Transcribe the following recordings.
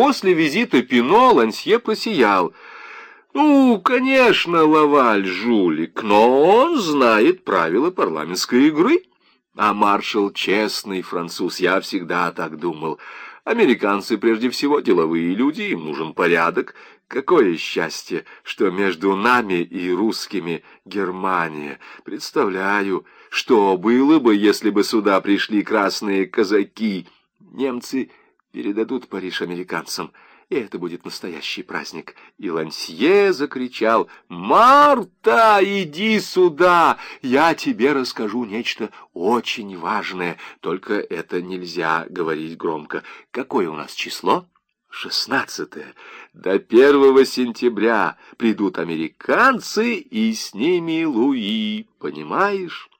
После визита Пино Лансье просиял. Ну, конечно, Лаваль жулик, но он знает правила парламентской игры. А маршал честный француз, я всегда так думал. Американцы прежде всего деловые люди, им нужен порядок. Какое счастье, что между нами и русскими Германия. Представляю, что было бы, если бы сюда пришли красные казаки. Немцы передадут Париж американцам, и это будет настоящий праздник. И Лансье закричал, «Марта, иди сюда! Я тебе расскажу нечто очень важное, только это нельзя говорить громко. Какое у нас число?» Шестнадцатое. До первого сентября придут американцы, и с ними Луи, понимаешь?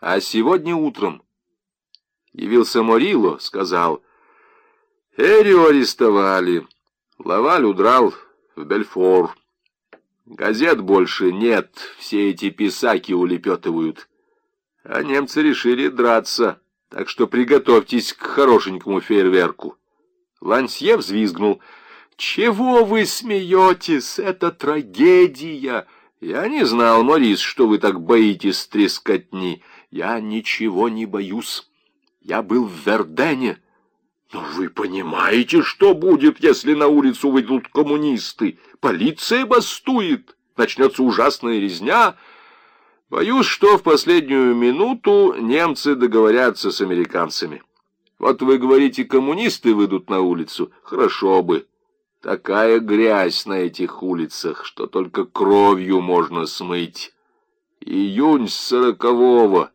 А сегодня утром явился Морило, сказал, Эрио арестовали, Лаваль удрал в Бельфор. Газет больше нет, все эти писаки улепетывают. А немцы решили драться, так что приготовьтесь к хорошенькому фейерверку. Лансье взвизгнул. «Чего вы смеетесь? Это трагедия!» «Я не знал, Морис, что вы так боитесь трескотни. Я ничего не боюсь. Я был в Вердене. Но вы понимаете, что будет, если на улицу выйдут коммунисты? Полиция бастует, начнется ужасная резня. Боюсь, что в последнюю минуту немцы договорятся с американцами». Вот вы говорите, коммунисты выйдут на улицу. Хорошо бы. Такая грязь на этих улицах, что только кровью можно смыть. Июнь сорокового.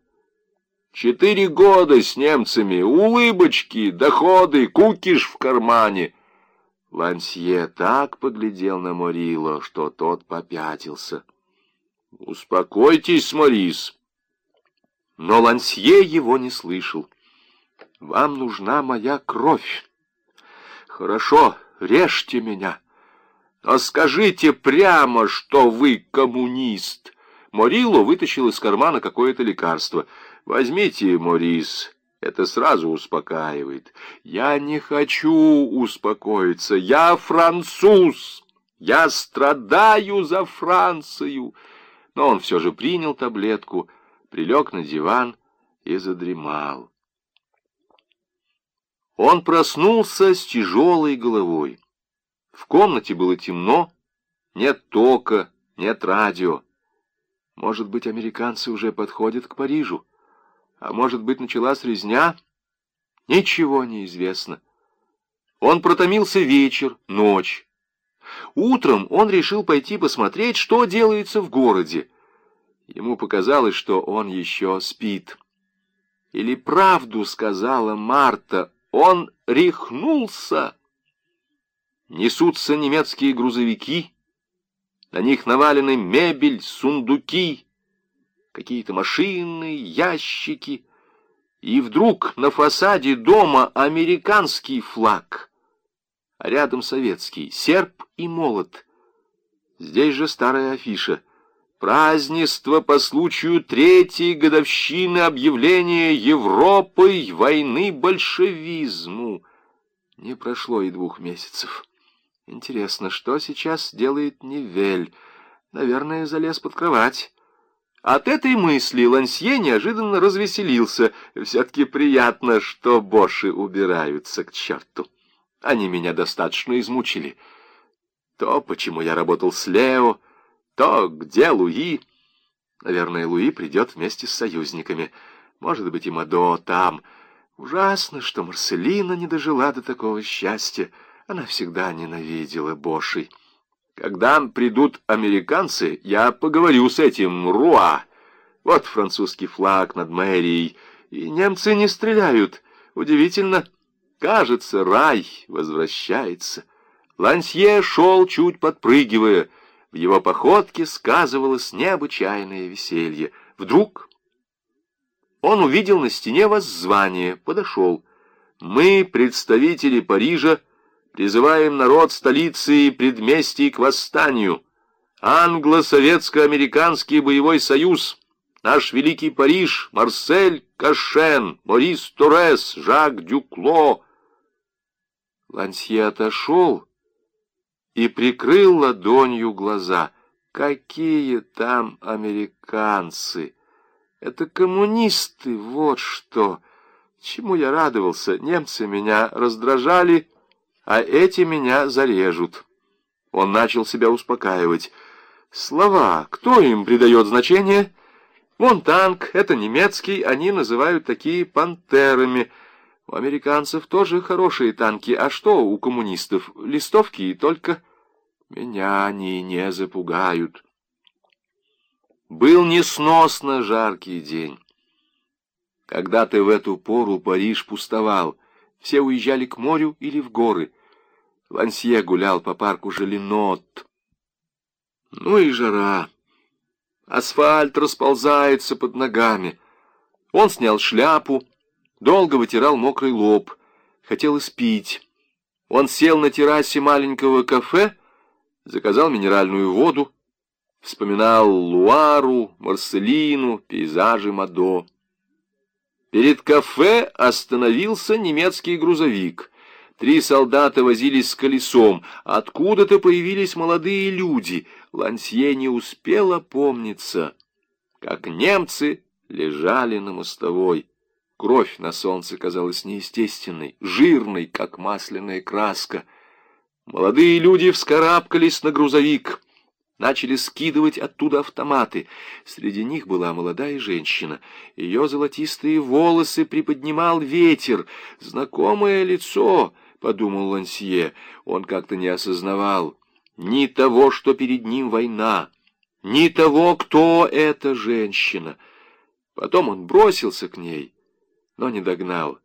Четыре года с немцами, улыбочки, доходы, кукиш в кармане. Лансье так поглядел на Морило, что тот попятился. «Успокойтесь, Морис». Но Лансье его не слышал. Вам нужна моя кровь. Хорошо, режьте меня. Но скажите прямо, что вы коммунист. Морило вытащил из кармана какое-то лекарство. Возьмите, Морис, это сразу успокаивает. Я не хочу успокоиться. Я француз. Я страдаю за Францию. Но он все же принял таблетку, прилег на диван и задремал. Он проснулся с тяжелой головой. В комнате было темно, нет тока, нет радио. Может быть, американцы уже подходят к Парижу, а может быть, началась резня? Ничего не известно. Он протомился вечер, ночь. Утром он решил пойти посмотреть, что делается в городе. Ему показалось, что он еще спит. Или правду сказала Марта, он рехнулся. Несутся немецкие грузовики, на них навалены мебель, сундуки, какие-то машины, ящики. И вдруг на фасаде дома американский флаг, а рядом советский, серп и молот. Здесь же старая афиша — Празднество по случаю третьей годовщины объявления Европой войны большевизму. Не прошло и двух месяцев. Интересно, что сейчас делает Невель? Наверное, залез под кровать. От этой мысли Лансье неожиданно развеселился. Все-таки приятно, что Боши убираются к черту. Они меня достаточно измучили. То, почему я работал с Лео, то где Луи? Наверное, Луи придет вместе с союзниками. Может быть, и Мадо там. Ужасно, что Марселина не дожила до такого счастья. Она всегда ненавидела Бошей. Когда придут американцы, я поговорю с этим Руа. Вот французский флаг над мэрией. И немцы не стреляют. Удивительно. Кажется, рай возвращается. Лансье шел, чуть подпрыгивая. В его походке сказывалось необычайное веселье. Вдруг он увидел на стене воззвание, подошел. «Мы, представители Парижа, призываем народ столицы и предместий к восстанию. Англо-советско-американский боевой союз, наш великий Париж, Марсель Кашен, Морис Торрес, Жак Дюкло». Лансье отошел и прикрыл ладонью глаза. Какие там американцы! Это коммунисты, вот что! Чему я радовался? Немцы меня раздражали, а эти меня зарежут. Он начал себя успокаивать. Слова, кто им придает значение? Вон танк, это немецкий, они называют такие пантерами. У американцев тоже хорошие танки, а что у коммунистов? Листовки и только... Меня они не запугают. Был несносно жаркий день. Когда-то в эту пору Париж пустовал. Все уезжали к морю или в горы. Лансье гулял по парку Желенот. Ну и жара. Асфальт расползается под ногами. Он снял шляпу, долго вытирал мокрый лоб. Хотел испить. Он сел на террасе маленького кафе заказал минеральную воду, вспоминал Луару, Марселину, пейзажи Мадо. Перед кафе остановился немецкий грузовик. Три солдата возились с колесом. Откуда-то появились молодые люди. Лансье не успел опомниться, как немцы лежали на мостовой. Кровь на солнце казалась неестественной, жирной, как масляная краска — Молодые люди вскарабкались на грузовик, начали скидывать оттуда автоматы. Среди них была молодая женщина. Ее золотистые волосы приподнимал ветер. Знакомое лицо, — подумал Лансье. Он как-то не осознавал ни того, что перед ним война, ни того, кто эта женщина. Потом он бросился к ней, но не догнал.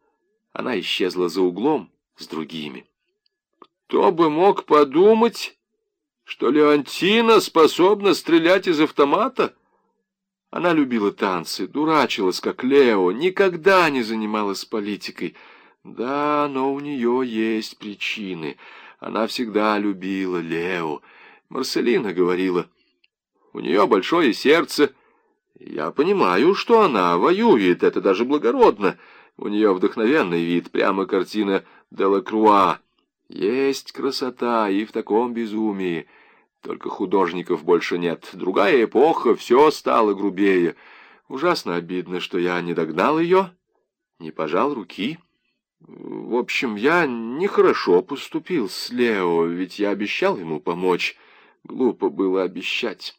Она исчезла за углом с другими. Кто бы мог подумать, что Леонтина способна стрелять из автомата? Она любила танцы, дурачилась, как Лео, никогда не занималась политикой. Да, но у нее есть причины. Она всегда любила Лео. Марселина говорила, у нее большое сердце. Я понимаю, что она воюет, это даже благородно. У нее вдохновенный вид, прямо картина Делакруа. Есть красота и в таком безумии. Только художников больше нет. Другая эпоха, все стало грубее. Ужасно обидно, что я не догнал ее, не пожал руки. В общем, я нехорошо поступил с Лео, ведь я обещал ему помочь. Глупо было обещать.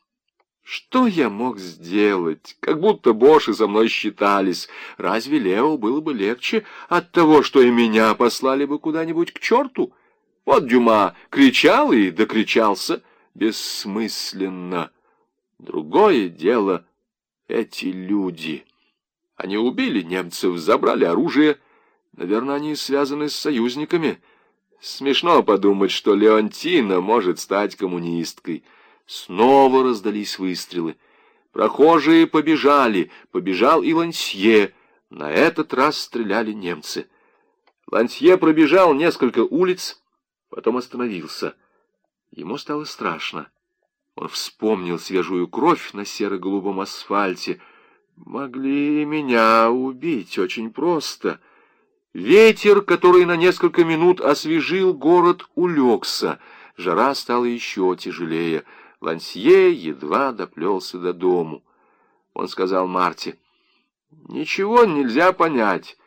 Что я мог сделать? Как будто Боши за мной считались. Разве Лео было бы легче от того, что и меня послали бы куда-нибудь к черту? Вот Дюма кричал и докричался бессмысленно. Другое дело эти люди. Они убили немцев, забрали оружие. Наверное, они связаны с союзниками. Смешно подумать, что Леонтина может стать коммунисткой. Снова раздались выстрелы. Прохожие побежали, побежал и Лансье. На этот раз стреляли немцы. Лансье пробежал несколько улиц, потом остановился. Ему стало страшно. Он вспомнил свежую кровь на серо-голубом асфальте. Могли меня убить очень просто. Ветер, который на несколько минут освежил город, улегся. Жара стала еще тяжелее. Лансье едва доплелся до дому. Он сказал Марте, «Ничего нельзя понять.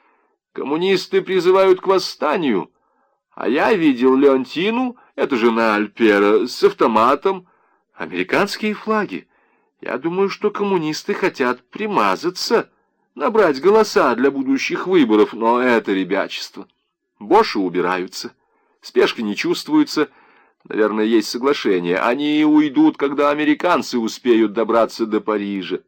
Коммунисты призывают к восстанию, а я видел Леонтину, это жена Альпера, с автоматом. Американские флаги. Я думаю, что коммунисты хотят примазаться, набрать голоса для будущих выборов, но это ребячество. Боши убираются, спешка не чувствуется, Наверное, есть соглашение. Они уйдут, когда американцы успеют добраться до Парижа.